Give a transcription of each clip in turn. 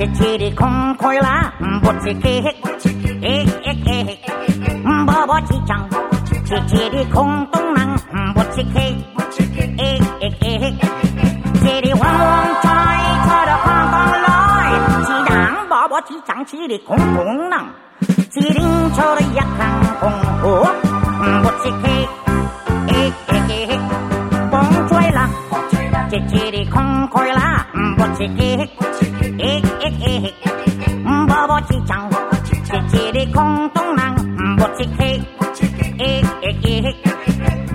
chỉ chỉ đi không khói lá bột chỉ kê hết ê ê kê bó bó chỉ chẳng chỉ chỉ đi không tung năng bột chỉ kê ê ê kê chỉ đi hoang hoang trai cho được hoang hoang lối chỉ đáng bó bó chỉ chẳng chỉ đi không tung năng chỉ đinh cho đi yak hàng không hố bột chỉ kê ê ê kê bóng chuối là chỉ chỉ đi không khói lá 嘿嘿，嘿嘿，嘿嘿，嘿嘿，嘿嘿嘿。嗯，波波气胀，气气的空咚隆，嘿嘿，嘿嘿，嘿嘿，嘿嘿，嘿嘿嘿。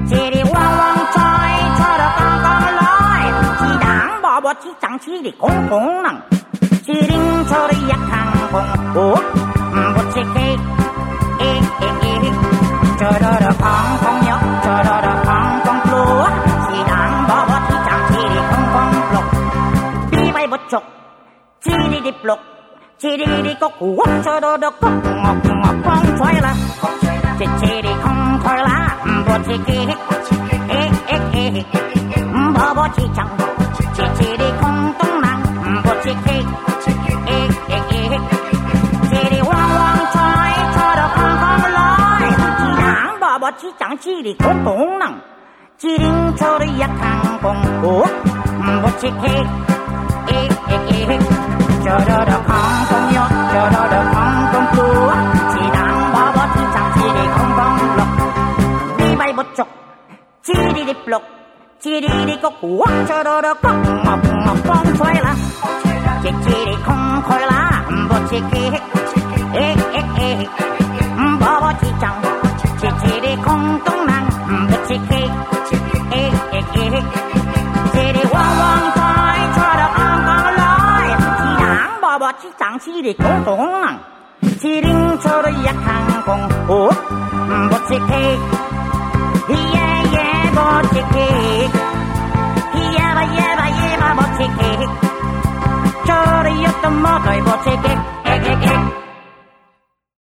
气的汪汪叫，吵得刚刚来，气胀波波气胀气的轰轰隆，气顶吵得一堂红。chục chi đi điệp lục chi đi đi có cú quốc cho đô đô có ngọc ngọc con xoay là. Chi chi đi không thôi là bộ chi kỳ. Ê ê ê bộ bộ chi chẳng. Chi đi không tung năng bộ chi kỳ. Ê ê ê đi hoang hoang xoay cho đô không không lối. Nắng bộ bộ chi chẳng đi cũng cũng năng chỉ riêng cho đi yak hàng cùng cố bộ chi kỳ. 콩콩로 비발보촉 지리리플록 지리리 꼬꾸 저러러 콩콩콩콩 초이라 지치리 콩콜라 보치기 엑엑엑 버버지장 지치리 콩똥랑 보치기 엑엑엑 지리 왕왕 차이 차라 콩콩로이 지당 버버지장 지리 콩똥랑 지링 초리 약한 공호 보치기 cake. Yeba, yeba, yeba, mochi cake. Chorioto moto y mochi cake. Egg, egg, egg.